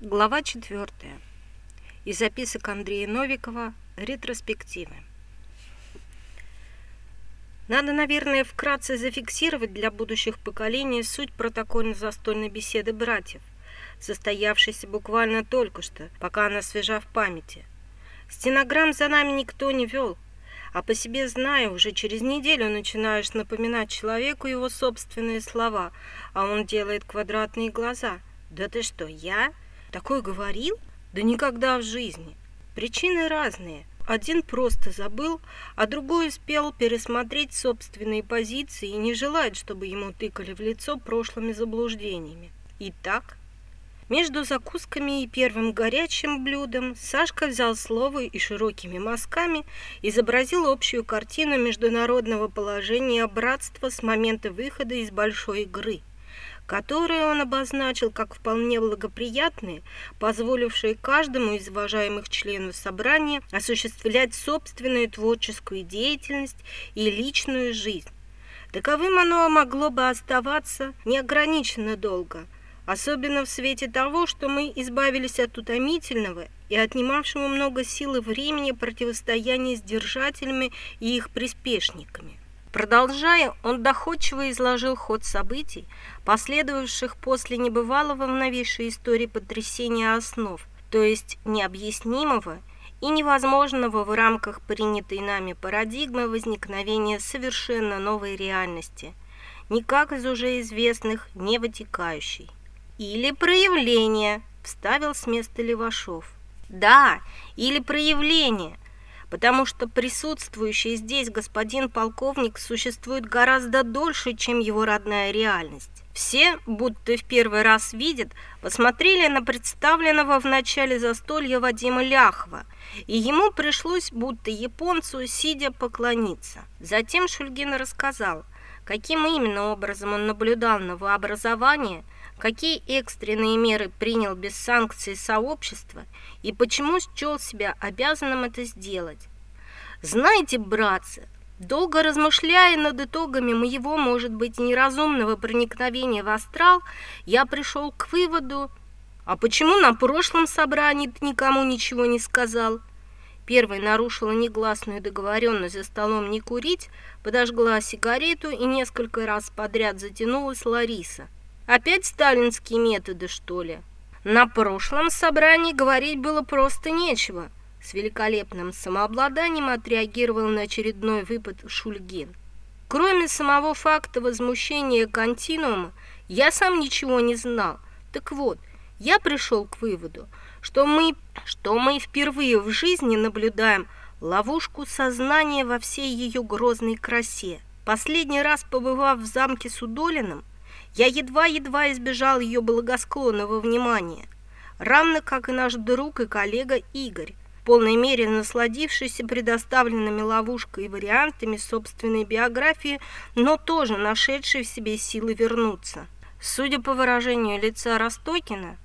Глава 4. Из записок Андрея Новикова «Ретроспективы». Надо, наверное, вкратце зафиксировать для будущих поколений суть протокольно-застольной беседы братьев, состоявшейся буквально только что, пока она свежа в памяти. Стенограмм за нами никто не вел, а по себе зная, уже через неделю начинаешь напоминать человеку его собственные слова, а он делает квадратные глаза. «Да ты что, я?» Такой говорил? Да никогда в жизни. Причины разные. Один просто забыл, а другой успел пересмотреть собственные позиции и не желает, чтобы ему тыкали в лицо прошлыми заблуждениями. Итак, между закусками и первым горячим блюдом Сашка взял слово и широкими мазками изобразил общую картину международного положения братства с момента выхода из большой игры – которые он обозначил как вполне благоприятные, позволившие каждому из уважаемых членов собрания осуществлять собственную творческую деятельность и личную жизнь. Таковым оно могло бы оставаться неограниченно долго, особенно в свете того, что мы избавились от утомительного и отнимавшего много сил и времени противостояния с держателями и их приспешниками. Продолжая, он доходчиво изложил ход событий, последовавших после небывалого в новейшей истории потрясения основ, то есть необъяснимого и невозможного в рамках принятой нами парадигмы возникновения совершенно новой реальности, никак из уже известных не вытекающей. Или проявление, вставил с места Левашов. Да, или проявление – потому что присутствующий здесь господин полковник существует гораздо дольше, чем его родная реальность. Все, будто в первый раз видят, посмотрели на представленного в начале застолья Вадима Ляхова, и ему пришлось, будто японцу, сидя поклониться. Затем Шульгин рассказал, каким именно образом он наблюдал новообразование – какие экстренные меры принял без санкций сообщества и почему счел себя обязанным это сделать. Знаете, братцы, долго размышляя над итогами моего, может быть, неразумного проникновения в астрал, я пришел к выводу, а почему на прошлом собрании никому ничего не сказал? Первой нарушила негласную договоренность за столом не курить, подожгла сигарету и несколько раз подряд затянулась Лариса – Опять сталинские методы, что ли? На прошлом собрании говорить было просто нечего. С великолепным самообладанием отреагировал на очередной выпад Шульгин. Кроме самого факта возмущения континуума, я сам ничего не знал. Так вот, я пришел к выводу, что мы, что мы впервые в жизни наблюдаем ловушку сознания во всей ее грозной красе. Последний раз побывав в замке Судолином, я едва-едва избежал ее благосклонного внимания, равно как и наш друг и коллега Игорь, в полной мере насладившийся предоставленными ловушкой и вариантами собственной биографии, но тоже нашедший в себе силы вернуться. Судя по выражению лица Ростокина,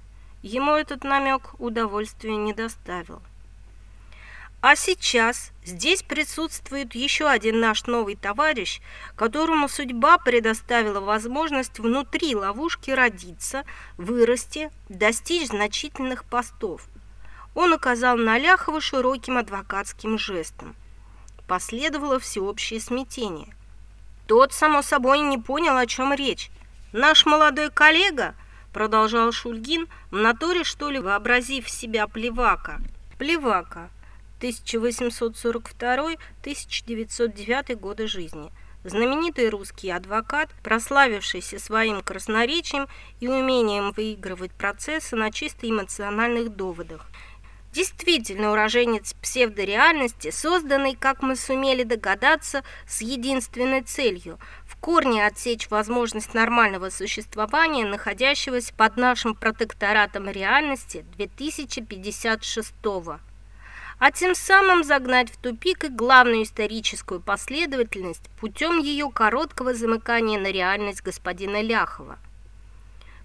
ему этот намек удовольствия не доставил. А сейчас здесь присутствует еще один наш новый товарищ, которому судьба предоставила возможность внутри ловушки родиться, вырасти, достичь значительных постов. Он указал на Ляхова широким адвокатским жестом. Последовало всеобщее смятение. Тот, само собой, не понял, о чем речь. «Наш молодой коллега», — продолжал Шульгин, в натуре, что ли, вообразив себя плевака. «Плевака» 1842-1909 годы жизни. Знаменитый русский адвокат, прославившийся своим красноречием и умением выигрывать процессы на чисто эмоциональных доводах. Действительно, уроженец псевдореальности, созданный, как мы сумели догадаться, с единственной целью – в корне отсечь возможность нормального существования, находящегося под нашим протекторатом реальности 2056 года а тем самым загнать в тупик и главную историческую последовательность путем ее короткого замыкания на реальность господина Ляхова.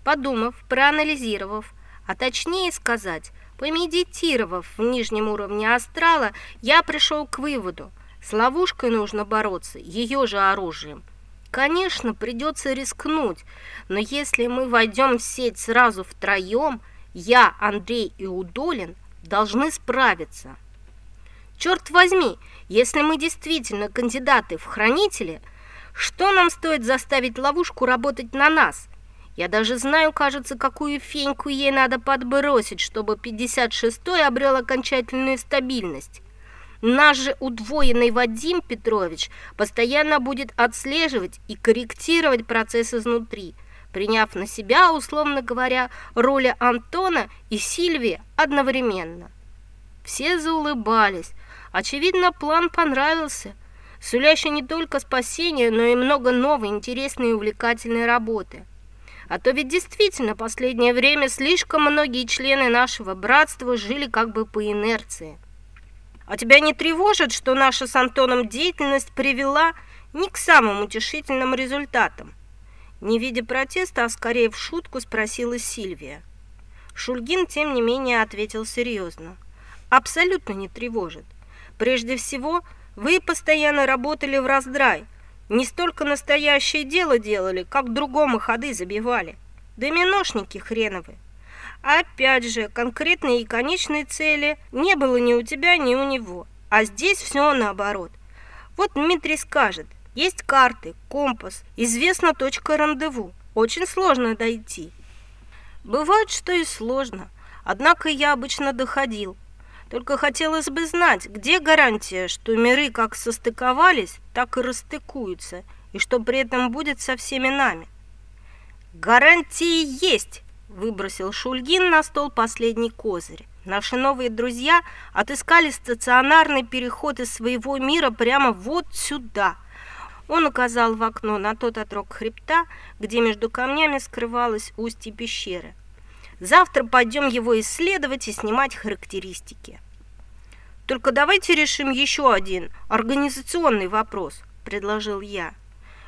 Подумав, проанализировав, а точнее сказать, помедитировав в нижнем уровне астрала, я пришел к выводу, с ловушкой нужно бороться ее же оружием. Конечно, придется рискнуть, но если мы войдем в сеть сразу втроем – Я, Андрей и Удолин должны справиться. Черт возьми, если мы действительно кандидаты в хранители, что нам стоит заставить ловушку работать на нас? Я даже знаю, кажется, какую феньку ей надо подбросить, чтобы 56-й обрел окончательную стабильность. Наш же удвоенный Вадим Петрович постоянно будет отслеживать и корректировать процесс изнутри, приняв на себя, условно говоря, роли Антона и Сильвии одновременно. Все заулыбались. Очевидно, план понравился, сулящий не только спасение, но и много новой, интересной и увлекательной работы. А то ведь действительно последнее время слишком многие члены нашего братства жили как бы по инерции. А тебя не тревожит, что наша с Антоном деятельность привела не к самым утешительным результатам? Не видя протеста, а скорее в шутку спросила Сильвия. Шульгин, тем не менее, ответил серьезно. Абсолютно не тревожит. Прежде всего, вы постоянно работали в раздрай. Не столько настоящее дело делали, как другому ходы забивали. Доминошники хреновы. Опять же, конкретной и конечной цели не было ни у тебя, ни у него. А здесь все наоборот. Вот Дмитрий скажет, есть карты, компас, известна точка рандеву. Очень сложно дойти. Бывает, что и сложно. Однако я обычно доходил. Только хотелось бы знать, где гарантия, что миры как состыковались, так и расстыкуются, и что при этом будет со всеми нами. Гарантии есть, Выбросил Шульгин на стол последний козырь. Наши новые друзья отыскали стационарный переход из своего мира прямо вот сюда. Он указал в окно на тот отрог хребта, где между камнями скрывалось устье пещеры. Завтра пойдем его исследовать и снимать характеристики. Только давайте решим еще один организационный вопрос, предложил я.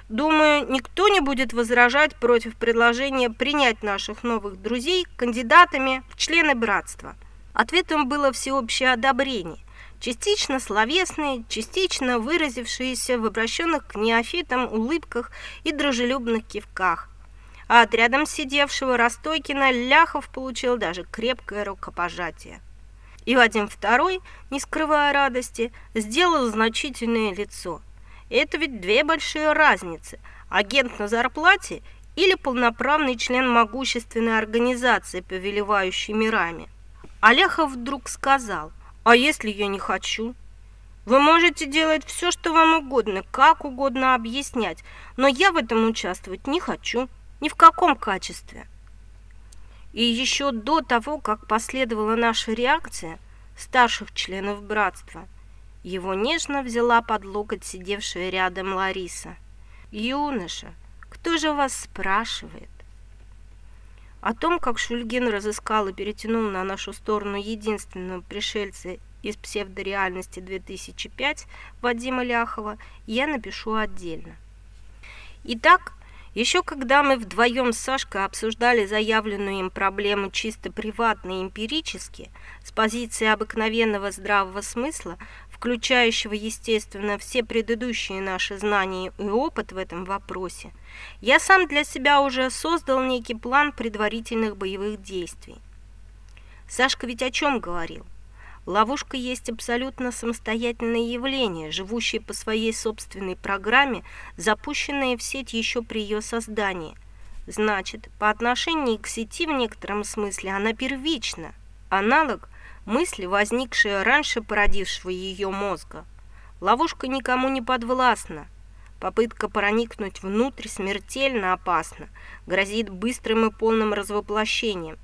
Думаю, никто не будет возражать против предложения принять наших новых друзей кандидатами в члены братства. Ответом было всеобщее одобрение, частично словесное, частично выразившееся в обращенных к неофитам улыбках и дружелюбных кивках. А от рядом сидевшего Ростойкина Ляхов получил даже крепкое рукопожатие. И Вадим II, не скрывая радости, сделал значительное лицо – это ведь две большие разницы. Агент на зарплате или полноправный член могущественной организации, повелевающей мирами. Оляхов вдруг сказал, а если я не хочу? Вы можете делать все, что вам угодно, как угодно объяснять, но я в этом участвовать не хочу, ни в каком качестве. И еще до того, как последовала наша реакция старших членов братства – его нежно взяла под локоть сидевшая рядом Лариса. «Юноша, кто же вас спрашивает?» О том, как Шульгин разыскал и перетянул на нашу сторону единственного пришельца из псевдореальности 2005 Вадима Ляхова, я напишу отдельно. Итак, еще когда мы вдвоем с Сашкой обсуждали заявленную им проблему чисто приватно и эмпирически, с позиции обыкновенного здравого смысла, включающего, естественно, все предыдущие наши знания и опыт в этом вопросе, я сам для себя уже создал некий план предварительных боевых действий. Сашка ведь о чем говорил? Ловушка есть абсолютно самостоятельное явление, живущее по своей собственной программе, запущенное в сеть еще при ее создании. Значит, по отношению к сети в некотором смысле она первична. Аналог – мысли, возникшие раньше породившего ее мозга. Ловушка никому не подвластна. Попытка проникнуть внутрь смертельно опасна, грозит быстрым и полным развоплощением.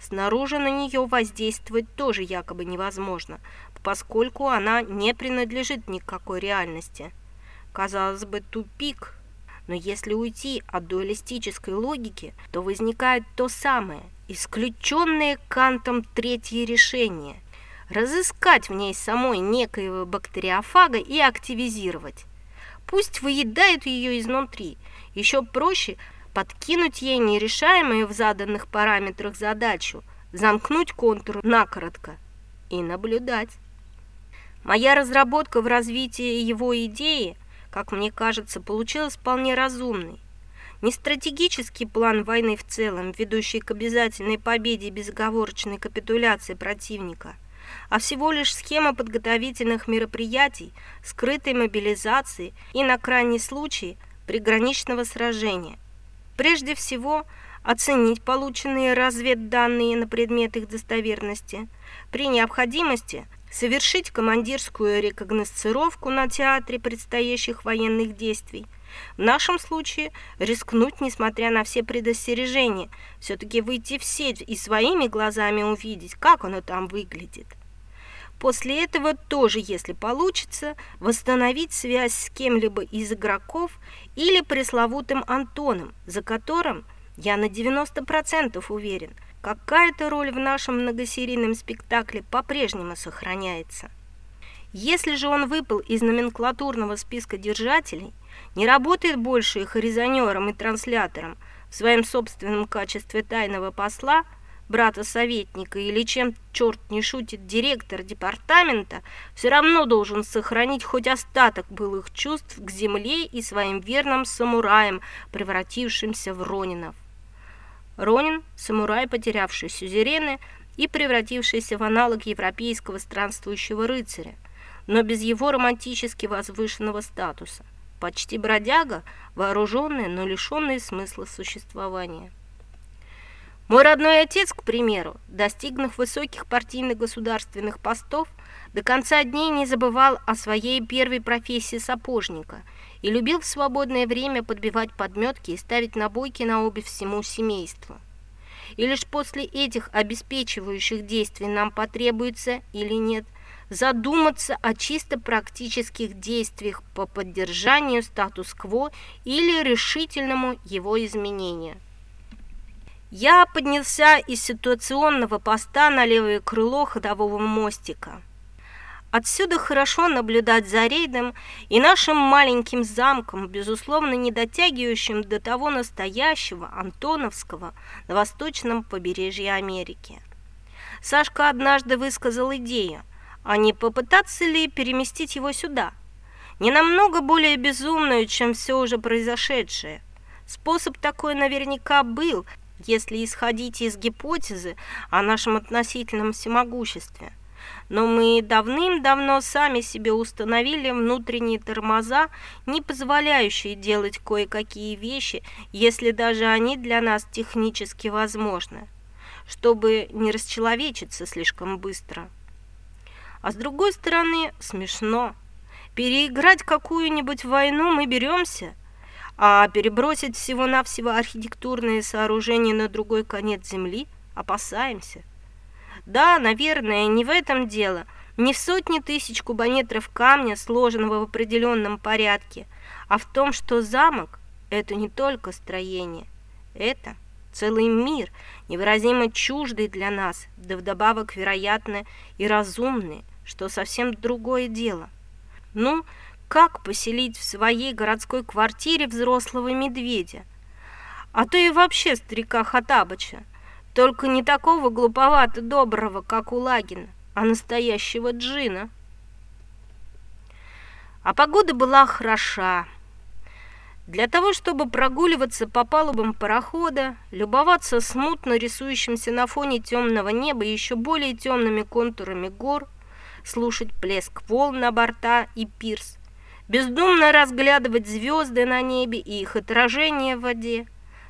Снаружи на нее воздействовать тоже якобы невозможно, поскольку она не принадлежит никакой реальности. Казалось бы, тупик, но если уйти от дуалистической логики, то возникает то самое – исключенное Кантом третье решение – разыскать в ней самой некоего бактериофага и активизировать. Пусть выедают ее изнутри. Еще проще подкинуть ей нерешаемую в заданных параметрах задачу, замкнуть контур накоротко и наблюдать. Моя разработка в развитии его идеи, как мне кажется, получилась вполне разумной. Не стратегический план войны в целом, ведущий к обязательной победе и безоговорочной капитуляции противника, а всего лишь схема подготовительных мероприятий, скрытой мобилизации и, на крайний случай, приграничного сражения. Прежде всего, оценить полученные разведданные на предмет их достоверности, при необходимости совершить командирскую рекогносцировку на театре предстоящих военных действий, в нашем случае рискнуть, несмотря на все предостережения, все-таки выйти в сеть и своими глазами увидеть, как оно там выглядит. После этого тоже, если получится, восстановить связь с кем-либо из игроков или пресловутым Антоном, за которым, я на 90% уверен, какая-то роль в нашем многосерийном спектакле по-прежнему сохраняется. Если же он выпал из номенклатурного списка держателей, не работает больше их резонером и транслятором в своем собственном качестве тайного посла, брата-советника или чем черт не шутит директор департамента, все равно должен сохранить хоть остаток былых чувств к земле и своим верным самураям, превратившимся в Ронинов. Ронин – самурай, потерявший сюзерены и превратившийся в аналог европейского странствующего рыцаря, но без его романтически возвышенного статуса – почти бродяга, вооруженный, но лишенный смысла существования. Мой родной отец, к примеру, достигнув высоких партийно-государственных постов, до конца дней не забывал о своей первой профессии сапожника и любил в свободное время подбивать подметки и ставить набойки на обувь всему семейству. И лишь после этих обеспечивающих действий нам потребуется или нет – задуматься о чисто практических действиях по поддержанию статус-кво или решительному его изменению. Я поднялся из ситуационного поста на левое крыло ходового мостика. Отсюда хорошо наблюдать за рейдом и нашим маленьким замком, безусловно, не дотягивающим до того настоящего Антоновского на восточном побережье Америки. Сашка однажды высказал идею а не попытаться ли переместить его сюда? Не намного более безумную, чем все уже произошедшее. Способ такой наверняка был, если исходить из гипотезы о нашем относительном всемогуществе. Но мы давным-давно сами себе установили внутренние тормоза, не позволяющие делать кое-какие вещи, если даже они для нас технически возможны, чтобы не расчеловечиться слишком быстро. А с другой стороны, смешно. Переиграть какую-нибудь войну мы беремся, а перебросить всего-навсего архитектурные сооружения на другой конец земли опасаемся. Да, наверное, не в этом дело, не в сотни тысяч кубометров камня, сложенного в определенном порядке, а в том, что замок – это не только строение, это целый мир, невыразимо чуждый для нас, да вдобавок, вероятно, и разумный, что совсем другое дело. Ну, как поселить в своей городской квартире взрослого медведя? А то и вообще старика Хатабыча, только не такого глуповато доброго, как у Лагина, а настоящего джина. А погода была хороша. Для того, чтобы прогуливаться по палубам парохода, любоваться смутно рисующимся на фоне темного неба еще более темными контурами гор – слушать плеск волн на борта и пирс, бездумно разглядывать звезды на небе и их отражение в воде,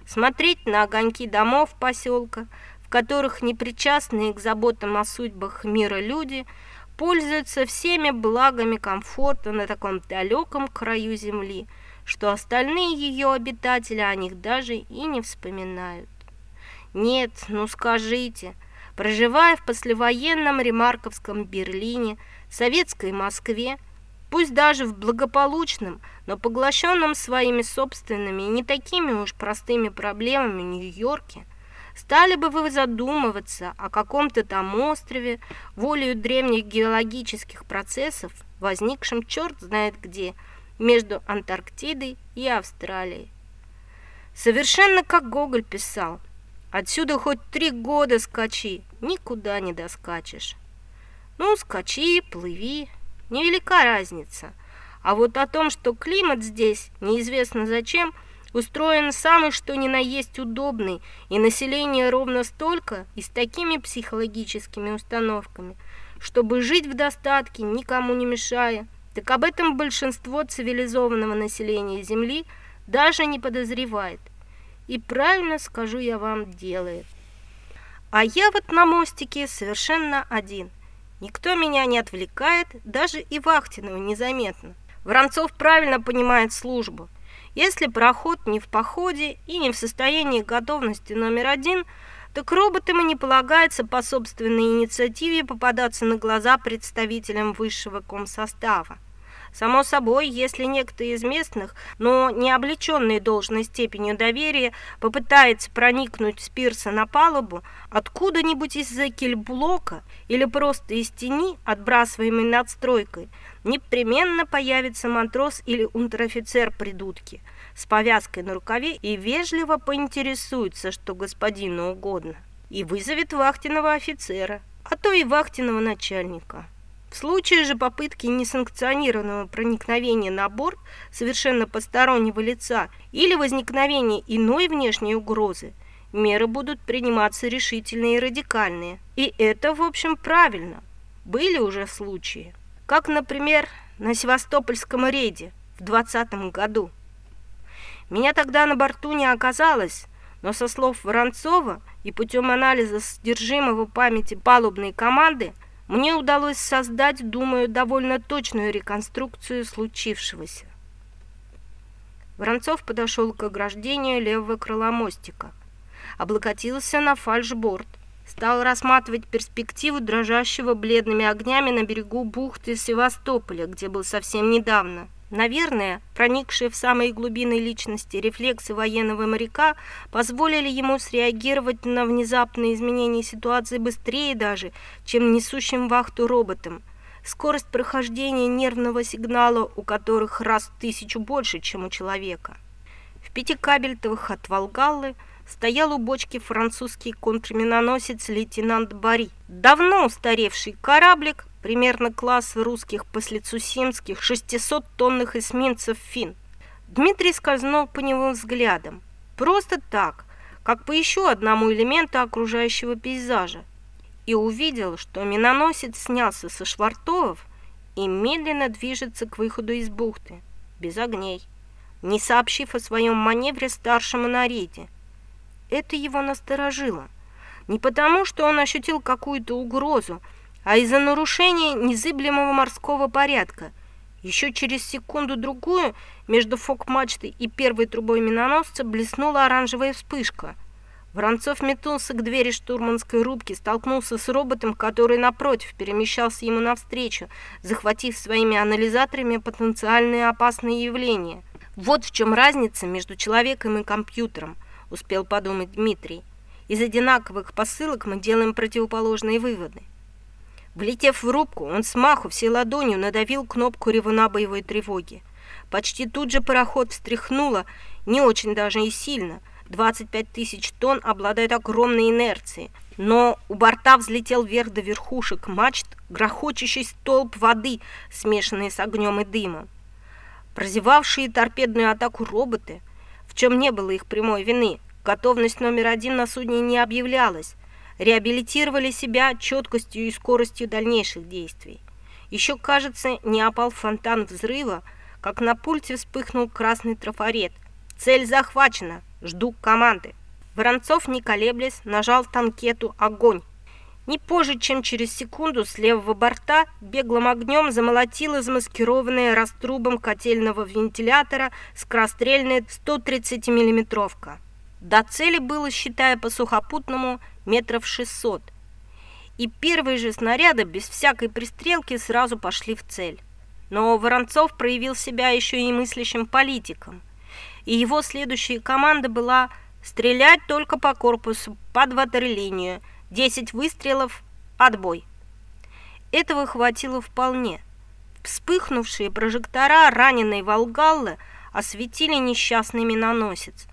смотреть на огоньки домов поселка, в которых непричастные к заботам о судьбах мира люди пользуются всеми благами комфорта на таком далеком краю земли, что остальные ее обитатели о них даже и не вспоминают. Нет, ну скажите, проживая в послевоенном ремарковском Берлине, советской Москве, пусть даже в благополучном, но поглощенном своими собственными не такими уж простыми проблемами Нью-Йорке, стали бы вы задумываться о каком-то там острове, волею древних геологических процессов, возникшем черт знает где, между Антарктидой и Австралией. Совершенно как Гоголь писал – Отсюда хоть три года скачи, никуда не доскачешь. Ну, скачи, плыви, невелика разница. А вот о том, что климат здесь неизвестно зачем, устроен самый что ни на есть удобный, и население ровно столько и с такими психологическими установками, чтобы жить в достатке, никому не мешая. Так об этом большинство цивилизованного населения Земли даже не подозревает. И правильно, скажу я вам, делает. А я вот на мостике совершенно один. Никто меня не отвлекает, даже и Вахтинова незаметно. Воронцов правильно понимает службу – если пароход не в походе и не в состоянии готовности номер один, так роботам и не полагается по собственной инициативе попадаться на глаза представителям высшего комсостава. Само собой, если некто из местных, но не облеченный должной степенью доверия, попытается проникнуть с пирса на палубу откуда-нибудь из-за кильблока или просто из тени, отбрасываемой надстройкой, непременно появится матрос или унтер-офицер придутки с повязкой на рукаве и вежливо поинтересуется, что господину угодно, и вызовет вахтенного офицера, а то и вахтенного начальника. В случае же попытки несанкционированного проникновения на борт совершенно постороннего лица или возникновения иной внешней угрозы, меры будут приниматься решительные и радикальные. И это, в общем, правильно. Были уже случаи как, например, на Севастопольском рейде в 20 году. Меня тогда на борту не оказалось, но со слов Воронцова и путем анализа содержимого памяти палубной команды мне удалось создать, думаю, довольно точную реконструкцию случившегося. Воронцов подошел к ограждению левого крыла мостика, облокотился на фальшборд, стал рассматривать перспективу дрожащего бледными огнями на берегу бухты Севастополя, где был совсем недавно. Наверное, проникшие в самые глубины личности рефлексы военного моряка позволили ему среагировать на внезапные изменения ситуации быстрее даже, чем несущим вахту роботам. Скорость прохождения нервного сигнала, у которых раз в тысячу больше, чем у человека. В пяти кабельтовых от Волгаллы – стоял у бочки французский контрминоносец лейтенант Бари. Давно устаревший кораблик, примерно класс русских послецусимских 600-тонных эсминцев «Фин». Дмитрий скользнул по нему взглядом. Просто так, как по еще одному элементу окружающего пейзажа. И увидел, что миноносец снялся со швартовов и медленно движется к выходу из бухты, без огней, не сообщив о своем маневре старшему на рейде. Это его насторожило. Не потому, что он ощутил какую-то угрозу, а из-за нарушения незыблемого морского порядка. Еще через секунду-другую между фок-мачтой и первой трубой миноносца блеснула оранжевая вспышка. Воронцов метнулся к двери штурманской рубки, столкнулся с роботом, который, напротив, перемещался ему навстречу, захватив своими анализаторами потенциальные опасные явления. Вот в чем разница между человеком и компьютером – успел подумать Дмитрий. Из одинаковых посылок мы делаем противоположные выводы. Влетев в рубку, он с маху всей ладонью надавил кнопку ревуна боевой тревоги. Почти тут же пароход встряхнуло, не очень даже и сильно. 25 тысяч тонн обладает огромной инерцией, но у борта взлетел вверх до верхушек мачт грохочущий столб воды, смешанный с огнем и дымом. Прозевавшие торпедную атаку роботы – в чем не было их прямой вины. Готовность номер один на судне не объявлялась. Реабилитировали себя четкостью и скоростью дальнейших действий. Еще, кажется, не опал фонтан взрыва, как на пульте вспыхнул красный трафарет. Цель захвачена. Жду команды. Воронцов, не колеблясь, нажал танкету «Огонь». Не позже, чем через секунду с левого борта беглым огнем замолотила замаскированная раструбом котельного вентилятора скорострельная 130 миллиметровка. До цели было, считая по сухопутному, метров 600. И первые же снаряды без всякой пристрелки сразу пошли в цель. Но Воронцов проявил себя еще и мыслящим политиком. И его следующая команда была стрелять только по корпусу под ватерлинию – Десять выстрелов, отбой. Этого хватило вполне. Вспыхнувшие прожектора раненой Волгаллы осветили несчастный миноносец.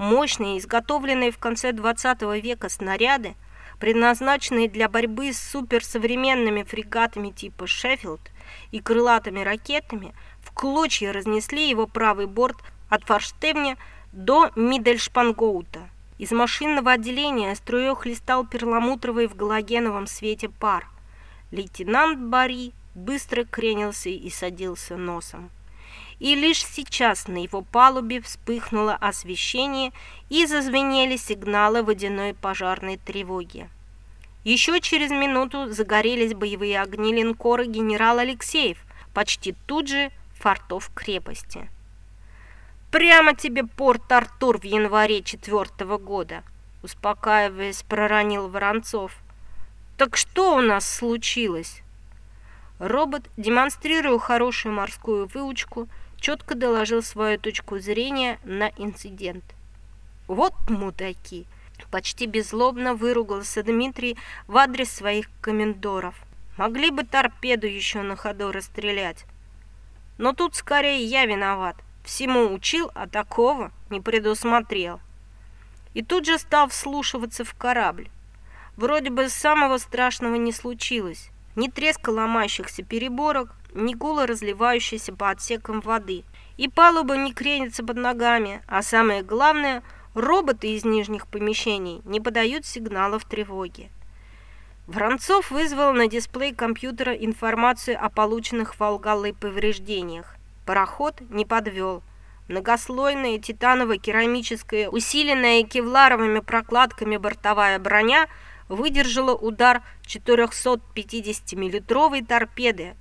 Мощные, изготовленные в конце 20 века снаряды, предназначенные для борьбы с суперсовременными фрегатами типа «Шеффилд» и крылатыми ракетами, в клочья разнесли его правый борт от форштевня до Мидельшпангоута. Из машинного отделения струей хлестал перламутровый в галогеновом свете пар. Лейтенант Бари быстро кренился и садился носом. И лишь сейчас на его палубе вспыхнуло освещение и зазвенели сигналы водяной пожарной тревоги. Еще через минуту загорелись боевые огни линкора генерал Алексеев, почти тут же фортов крепости. «Прямо тебе порт Артур в январе четвертого года», успокаиваясь, проронил Воронцов. «Так что у нас случилось?» Робот, демонстрируя хорошую морскую выучку, четко доложил свою точку зрения на инцидент. «Вот мудаки!» Почти беззлобно выругался Дмитрий в адрес своих комендоров. Могли бы торпеду еще на ходу расстрелять. Но тут скорее я виноват. Всему учил, а такого не предусмотрел. И тут же стал вслушиваться в корабль. Вроде бы самого страшного не случилось. Ни треска ломающихся переборок, ни гула разливающейся по отсекам воды. И палуба не кренится под ногами, а самое главное – Роботы из нижних помещений не подают сигналов тревоги. Воронцов вызвал на дисплей компьютера информацию о полученных Волгалой повреждениях. Пароход не подвел. Многослойная титаново-керамическая, усиленная кевларовыми прокладками бортовая броня выдержала удар 450-миллитровой торпеды.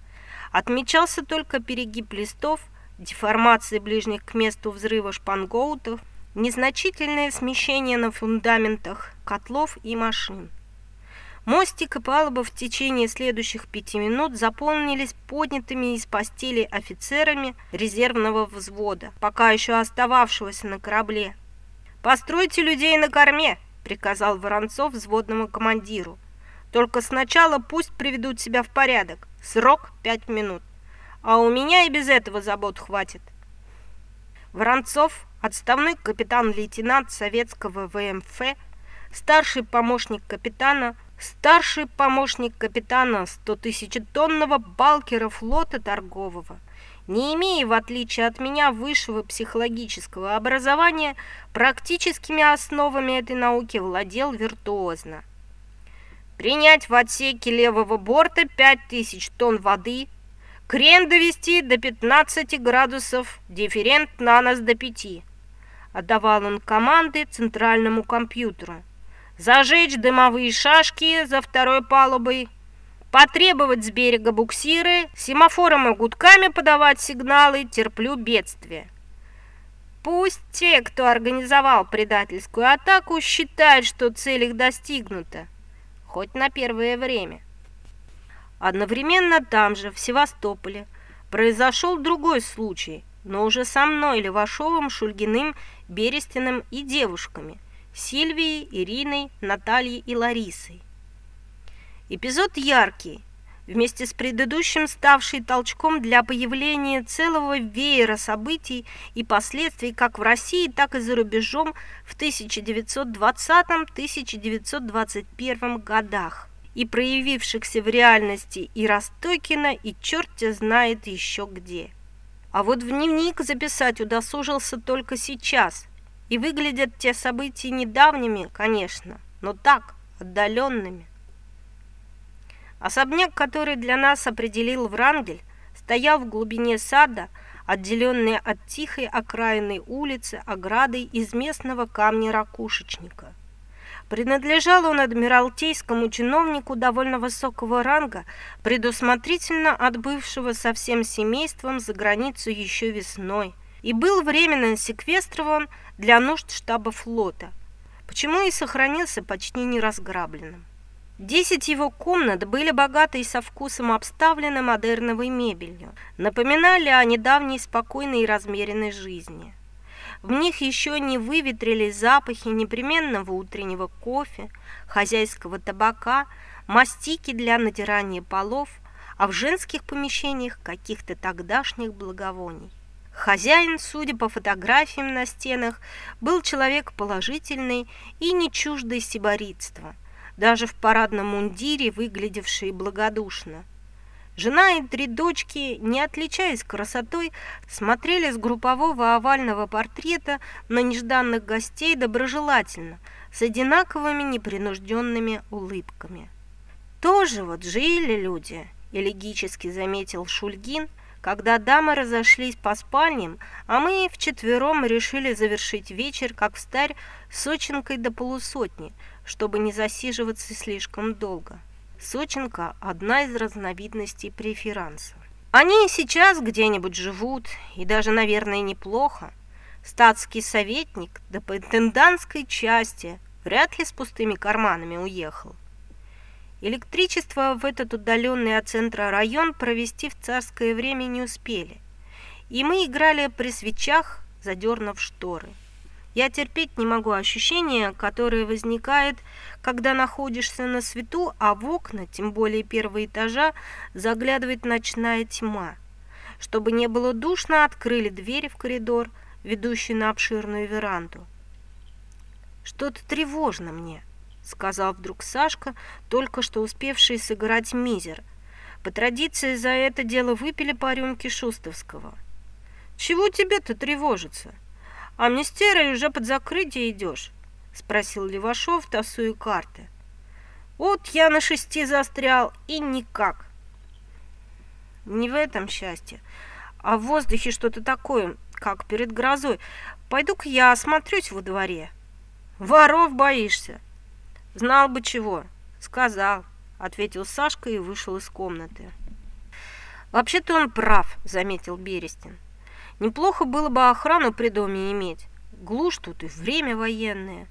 Отмечался только перегиб листов, деформации ближних к месту взрыва шпангоутов, незначительное смещение на фундаментах котлов и машин. Мостик и палуба в течение следующих пяти минут заполнились поднятыми из постели офицерами резервного взвода, пока еще остававшегося на корабле. «Постройте людей на корме!» – приказал Воронцов взводному командиру. «Только сначала пусть приведут себя в порядок. Срок пять минут. А у меня и без этого забот хватит». Воронцов отставной капитан-лейтенант советского ВМФ, старший помощник капитана, старший помощник капитана 100-тысячетонного балкера флота торгового, не имея, в отличие от меня, высшего психологического образования, практическими основами этой науки владел виртуозно. Принять в отсеке левого борта 5000 тонн воды – Крен довести до 15 градусов, дифферент на нас до 5. Отдавал он команды центральному компьютеру. Зажечь дымовые шашки за второй палубой, потребовать с берега буксиры, семафором и гудками подавать сигналы «терплю бедствие». Пусть те, кто организовал предательскую атаку, считают, что цель их достигнута, хоть на первое время. Одновременно там же, в Севастополе, произошел другой случай, но уже со мной, Левашовым, Шульгиным, Берестиным и девушками – Сильвией, Ириной, Натальей и Ларисой. Эпизод яркий, вместе с предыдущим ставший толчком для появления целого веера событий и последствий как в России, так и за рубежом в 1920-1921 годах и проявившихся в реальности и Ростокина, и черт знает еще где. А вот в дневник записать удосужился только сейчас, и выглядят те события недавними, конечно, но так, отдаленными. Особняк, который для нас определил Врангель, стоял в глубине сада, отделенный от тихой окраинной улицы оградой из местного камня-ракушечника. Принадлежал он адмиралтейскому чиновнику довольно высокого ранга, предусмотрительно отбывшего со всем семейством за границу еще весной, и был временно секвестрирован для нужд штаба флота, почему и сохранился почти неразграбленным. Десять его комнат были богаты и со вкусом обставлены модерновой мебелью, напоминали о недавней спокойной и размеренной жизни. В них еще не выветрились запахи непременного утреннего кофе, хозяйского табака, мастики для натирания полов, а в женских помещениях каких-то тогдашних благовоний. Хозяин, судя по фотографиям на стенах, был человек положительный и не чуждый сиборитства, даже в парадном мундире выглядевший благодушно. Жена и три дочки, не отличаясь красотой, смотрели с группового овального портрета на нежданных гостей доброжелательно, с одинаковыми непринужденными улыбками. «Тоже вот жили люди», – элегически заметил Шульгин, когда дамы разошлись по спальням, а мы вчетвером решили завершить вечер, как в старь, сочинкой до полусотни, чтобы не засиживаться слишком долго. Сочинка – одна из разновидностей преферанса. Они сейчас где-нибудь живут, и даже, наверное, неплохо. Статский советник до интендантской части вряд ли с пустыми карманами уехал. Электричество в этот удаленный от центра район провести в царское время не успели, и мы играли при свечах, задернув шторы. Я терпеть не могу ощущение, которое возникает, когда находишься на свету, а в окна, тем более первого этажа, заглядывает ночная тьма. Чтобы не было душно, открыли двери в коридор, ведущий на обширную веранду. «Что-то тревожно мне», — сказал вдруг Сашка, только что успевший сыграть мизер. По традиции за это дело выпили по рюмке Шустовского. «Чего тебе-то тревожиться?» «Амнистерой уже под закрытие идешь?» – спросил Левашов, тасуя карты. «Вот я на шести застрял, и никак». «Не в этом счастье, а в воздухе что-то такое, как перед грозой. Пойду-ка я осмотрюсь во дворе». «Воров боишься?» «Знал бы чего». «Сказал», — ответил Сашка и вышел из комнаты. «Вообще-то он прав», — заметил Берестин. Неплохо было бы охрану при доме иметь. Глушь тут и время военное.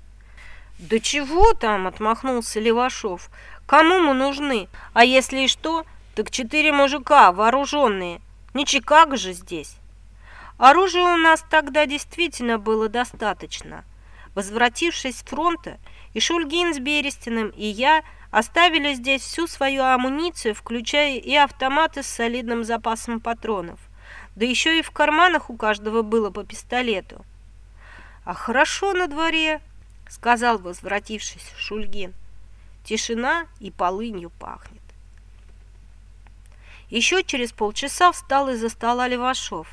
Да чего там, отмахнулся Левашов. Кому мы нужны? А если и что, так четыре мужика вооруженные. Не Чикаго же здесь. Оружия у нас тогда действительно было достаточно. Возвратившись с фронта, и Шульгин с Берестиным, и я оставили здесь всю свою амуницию, включая и автоматы с солидным запасом патронов да еще и в карманах у каждого было по пистолету. «А хорошо на дворе», — сказал, возвратившись Шульгин. «Тишина и полынью пахнет». Еще через полчаса встал из-за стола Левашов.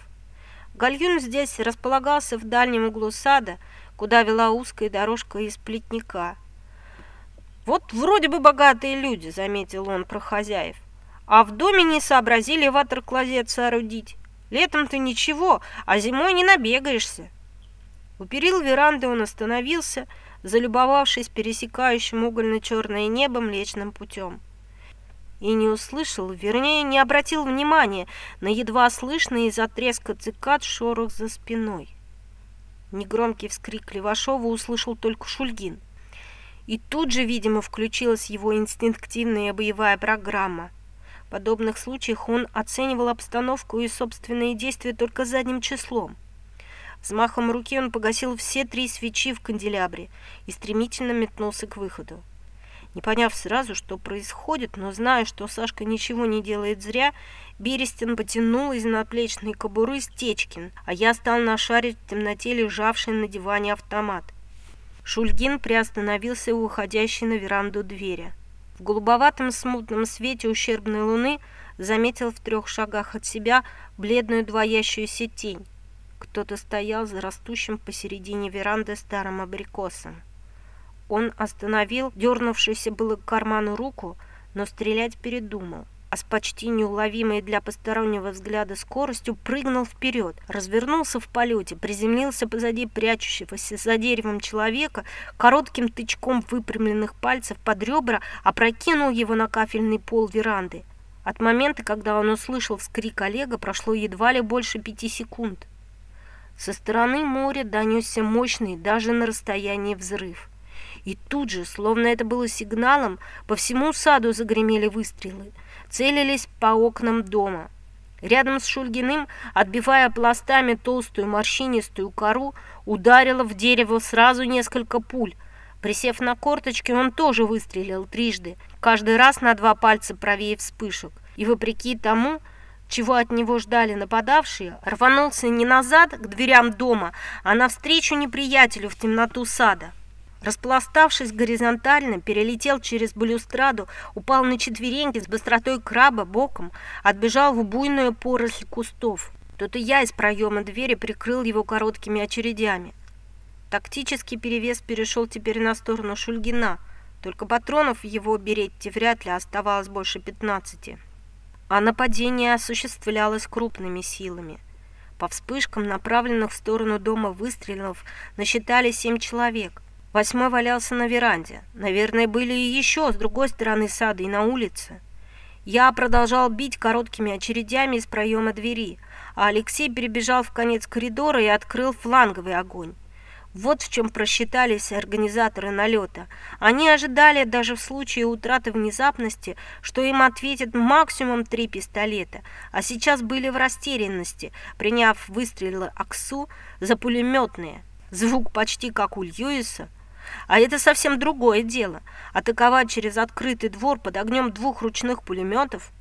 Гальюн здесь располагался в дальнем углу сада, куда вела узкая дорожка из плетника. «Вот вроде бы богатые люди», — заметил он про хозяев, «а в доме не сообразили ватер-клозет соорудить». Летом-то ничего, а зимой не набегаешься. У перил веранды он остановился, залюбовавшись пересекающим угольно-черное небо Млечным путем. И не услышал, вернее, не обратил внимания на едва слышный из-за треска цикад шорох за спиной. Негромкий вскрик Левашова услышал только Шульгин. И тут же, видимо, включилась его инстинктивная боевая программа – подобных случаях он оценивал обстановку и собственные действия только задним числом. Взмахом руки он погасил все три свечи в канделябре и стремительно метнулся к выходу. Не поняв сразу, что происходит, но зная, что Сашка ничего не делает зря, Берестин потянул из наплечной кобуры Стечкин, а я стал нашарить в темноте лежавший на диване автомат. Шульгин приостановился у выходящей на веранду двери. В голубоватом смутном свете ущербной луны заметил в трех шагах от себя бледную двоящуюся тень. Кто-то стоял за растущим посередине веранды старым абрикосом. Он остановил дернувшуюся было к карману руку, но стрелять передумал а с почти неуловимой для постороннего взгляда скоростью прыгнул вперед, развернулся в полете, приземлился позади прячущегося за деревом человека, коротким тычком выпрямленных пальцев под ребра опрокинул его на кафельный пол веранды. От момента, когда он услышал вскрик Олега, прошло едва ли больше пяти секунд. Со стороны моря донесся мощный, даже на расстоянии взрыв. И тут же, словно это было сигналом, по всему саду загремели выстрелы – целились по окнам дома. Рядом с Шульгиным, отбивая пластами толстую морщинистую кору, ударило в дерево сразу несколько пуль. Присев на корточки, он тоже выстрелил трижды, каждый раз на два пальца правее вспышек. И вопреки тому, чего от него ждали нападавшие, рванулся не назад к дверям дома, а навстречу неприятелю в темноту сада. Распластавшись горизонтально, перелетел через балюстраду, упал на четвереньки с быстротой краба боком, отбежал в буйную поросль кустов. Тут и я из проема двери прикрыл его короткими очередями. Тактический перевес перешел теперь на сторону Шульгина, только патронов его беретте вряд ли оставалось больше пятнадцати. А нападение осуществлялось крупными силами. По вспышкам, направленных в сторону дома выстрелов, насчитали семь человек. Восьмой валялся на веранде. Наверное, были и еще с другой стороны сада и на улице. Я продолжал бить короткими очередями из проема двери, а Алексей перебежал в конец коридора и открыл фланговый огонь. Вот в чем просчитались организаторы налета. Они ожидали даже в случае утраты внезапности, что им ответят максимум три пистолета, а сейчас были в растерянности, приняв выстрелы Аксу за пулеметные. Звук почти как у Льюиса. А это совсем другое дело. Атаковать через открытый двор под огнем двух ручных пулеметов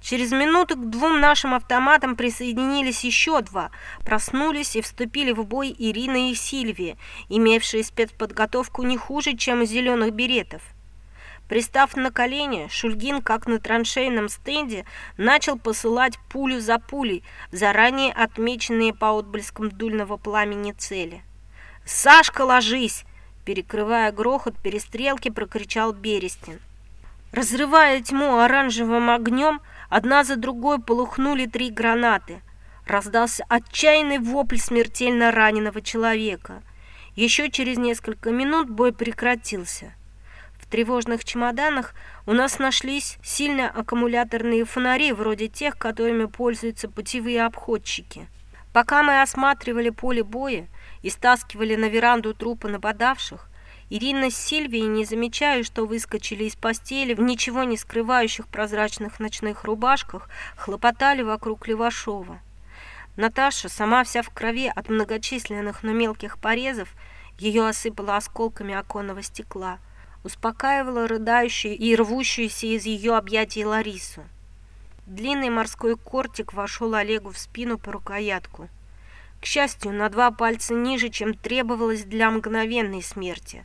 Через минуту к двум нашим автоматам присоединились еще два. Проснулись и вступили в бой Ирина и Сильвия, имевшие спецподготовку не хуже, чем зеленых беретов. Пристав на колени, Шульгин, как на траншейном стенде, начал посылать пулю за пулей заранее отмеченные по отблескам дульного пламени цели. «Сашка, ложись!» Перекрывая грохот перестрелки, прокричал Берестин. Разрывая тьму оранжевым огнем, Одна за другой полухнули три гранаты. Раздался отчаянный вопль смертельно раненого человека. Еще через несколько минут бой прекратился. В тревожных чемоданах у нас нашлись сильно аккумуляторные фонари, вроде тех, которыми пользуются путевые обходчики. Пока мы осматривали поле боя и стаскивали на веранду трупы нападавших, Ирина с Сильвией, не замечая, что выскочили из постели в ничего не скрывающих прозрачных ночных рубашках, хлопотали вокруг Левашова. Наташа, сама вся в крови от многочисленных, но мелких порезов, ее осыпала осколками оконного стекла, успокаивала рыдающую и рвущуюся из ее объятий Ларису. Длинный морской кортик вошел Олегу в спину по рукоятку. К счастью, на два пальца ниже, чем требовалось для мгновенной смерти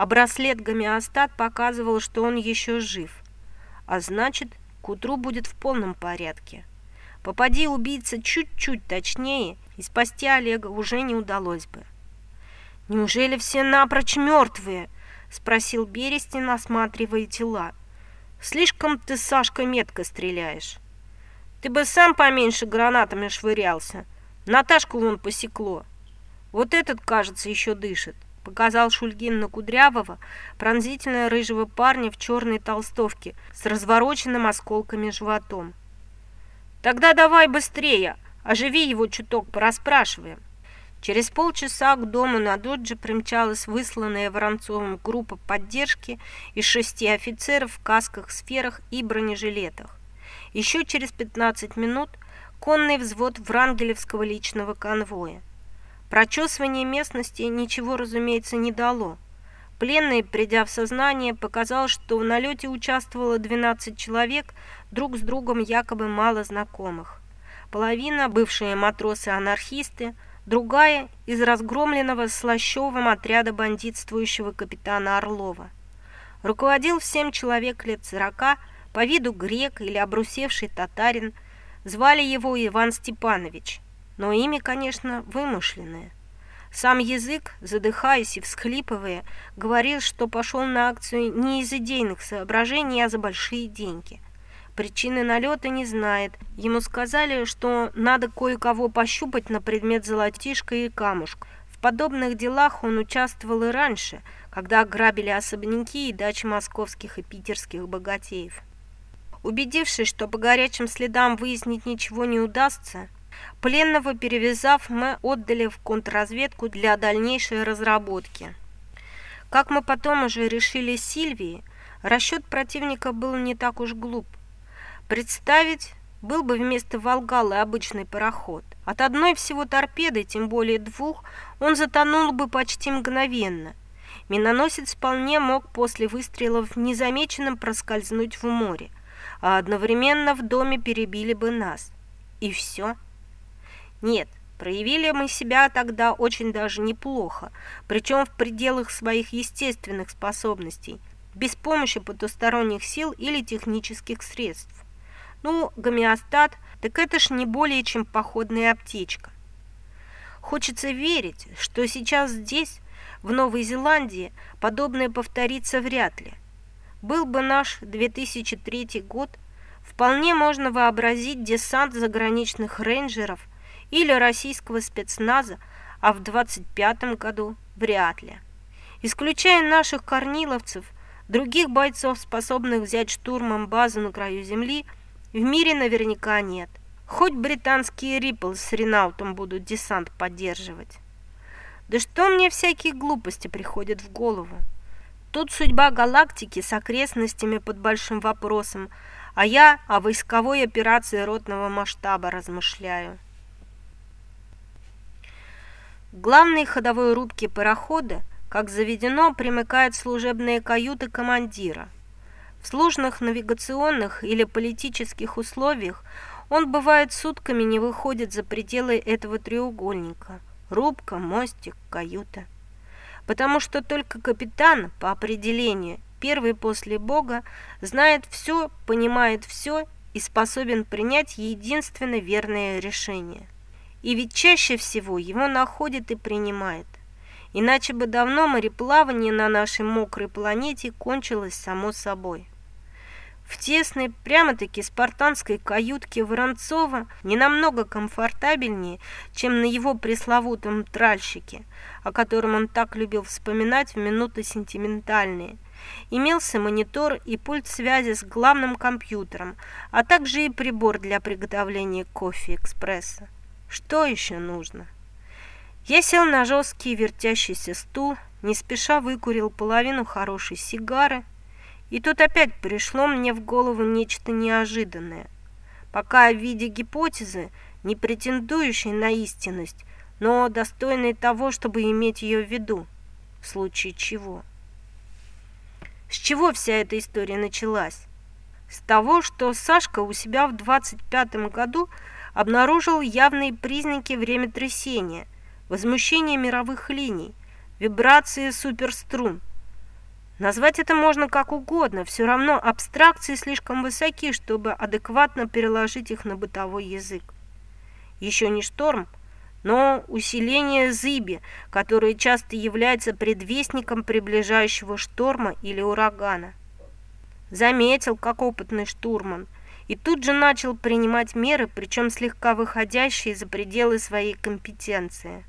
а браслет гомеостат показывал, что он еще жив. А значит, к утру будет в полном порядке. Попади убийца чуть-чуть точнее, и спасти Олега уже не удалось бы. «Неужели все напрочь мертвые?» — спросил Берестин, осматривая тела. «Слишком ты, Сашка, метко стреляешь. Ты бы сам поменьше гранатами швырялся. Наташку вон посекло. Вот этот, кажется, еще дышит показал Шульгин на Кудрявого, пронзительно рыжего парня в черной толстовке с развороченным осколками животом. «Тогда давай быстрее, оживи его чуток, пораспрашиваем». Через полчаса к дому на Додже примчалась высланная Воронцовым группа поддержки из шести офицеров в касках, сферах и бронежилетах. Еще через 15 минут конный взвод Врангелевского личного конвоя. Прочесывание местности ничего, разумеется, не дало. Пленный, придя в сознание, показал, что в налете участвовало 12 человек, друг с другом якобы мало знакомых. Половина – бывшие матросы-анархисты, другая – из разгромленного Слащевым отряда бандитствующего капитана Орлова. Руководил всем человек лет сорока, по виду грек или обрусевший татарин, звали его Иван Степанович – но имя, конечно, вымышленное. Сам язык, задыхаясь и всхлипывая, говорил, что пошел на акцию не из идейных соображений, а за большие деньги. Причины налета не знает. Ему сказали, что надо кое-кого пощупать на предмет золотишка и камушка. В подобных делах он участвовал и раньше, когда грабили особняки и дачи московских и питерских богатеев. Убедившись, что по горячим следам выяснить ничего не удастся, Пленного перевязав, мы отдали в контрразведку для дальнейшей разработки. Как мы потом уже решили с Сильвией, расчет противника был не так уж глуп. Представить был бы вместо Волгалы обычный пароход. От одной всего торпеды, тем более двух, он затонул бы почти мгновенно. Миноносец вполне мог после выстрелов незамеченным проскользнуть в море, а одновременно в доме перебили бы нас. И все. Нет, Проявили мы себя тогда очень даже неплохо, причем в пределах своих естественных способностей, без помощи потусторонних сил или технических средств. Ну, гомеостат, так это ж не более чем походная аптечка. Хочется верить, что сейчас здесь, в Новой Зеландии, подобное повторится вряд ли. Был бы наш 2003 год, вполне можно вообразить десант заграничных рейнджеров или российского спецназа, а в 25 году вряд ли. Исключая наших корниловцев, других бойцов, способных взять штурмом базу на краю земли, в мире наверняка нет. Хоть британские Риппл с Ренаутом будут десант поддерживать. Да что мне всякие глупости приходят в голову? Тут судьба галактики с окрестностями под большим вопросом, а я о войсковой операции ротного масштаба размышляю. главной ходовой рубке парохода, как заведено, примыкают служебные каюты командира. В сложных навигационных или политических условиях он бывает сутками не выходит за пределы этого треугольника. Рубка, мостик, каюта. Потому что только капитан, по определению, первый после Бога, знает все, понимает все и способен принять единственно верное решение – и ведь чаще всего его находит и принимает. Иначе бы давно мореплавание на нашей мокрой планете кончилось само собой. В тесной, прямо-таки спартанской каютке Воронцова не намного комфортабельнее, чем на его пресловутом тральщике, о котором он так любил вспоминать в минуты сентиментальные. Имелся монитор и пульт связи с главным компьютером, а также и прибор для приготовления кофе-экспресса. Что еще нужно? Я сел на жесткий вертящийся стул, не спеша выкурил половину хорошей сигары, и тут опять пришло мне в голову нечто неожиданное. Пока в виде гипотезы, не претендующей на истинность, но достойной того, чтобы иметь ее в виду, в случае чего. С чего вся эта история началась? С того, что Сашка у себя в 25-м году обнаружил явные признаки времятрясения, возмущения мировых линий, вибрации суперструн. Назвать это можно как угодно, все равно абстракции слишком высоки, чтобы адекватно переложить их на бытовой язык. Еще не шторм, но усиление зыби, которое часто является предвестником приближающего шторма или урагана. Заметил, как опытный штурман – и тут же начал принимать меры, причем слегка выходящие за пределы своей компетенции.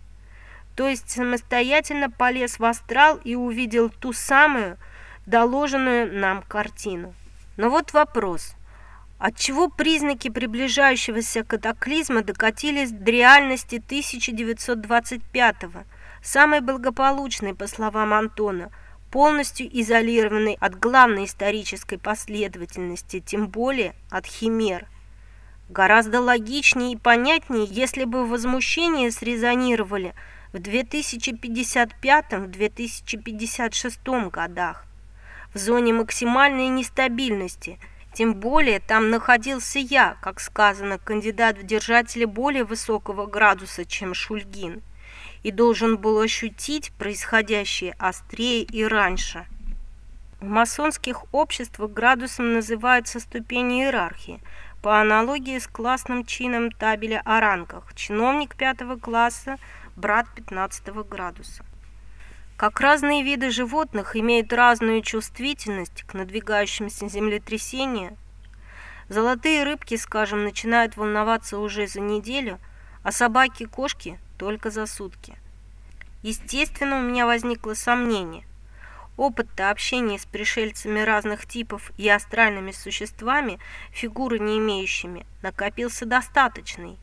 То есть самостоятельно полез в астрал и увидел ту самую, доложенную нам картину. Но вот вопрос. Отчего признаки приближающегося катаклизма докатились до реальности 1925-го, самой благополучной, по словам Антона, полностью изолированный от главной исторической последовательности, тем более от химер. Гораздо логичнее и понятнее, если бы возмущения срезонировали в 2055-2056 годах, в зоне максимальной нестабильности, тем более там находился я, как сказано, кандидат в держатели более высокого градуса, чем Шульгин и должен был ощутить происходящее острее и раньше. В масонских обществах градусом называются ступени иерархии, по аналогии с классным чином табеля о рангах. Чиновник пятого класса – брат 15 градуса. Как разные виды животных имеют разную чувствительность к надвигающимся землетрясениям, золотые рыбки, скажем, начинают волноваться уже за неделю, а собаки и кошки – только за сутки. Естественно, у меня возникло сомнение. Опыт-то общения с пришельцами разных типов и астральными существами, фигуры не имеющими, накопился достаточный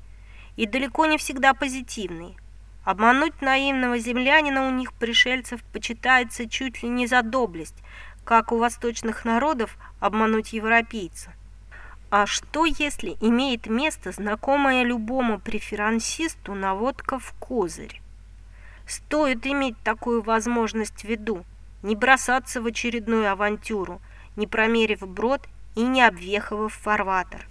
и далеко не всегда позитивный. Обмануть наивного землянина у них пришельцев почитается чуть ли не за доблесть, как у восточных народов обмануть европейца. А что, если имеет место знакомая любому преферансисту наводка в козырь? Стоит иметь такую возможность в виду, не бросаться в очередную авантюру, не промерив брод и не обвехав фарватер.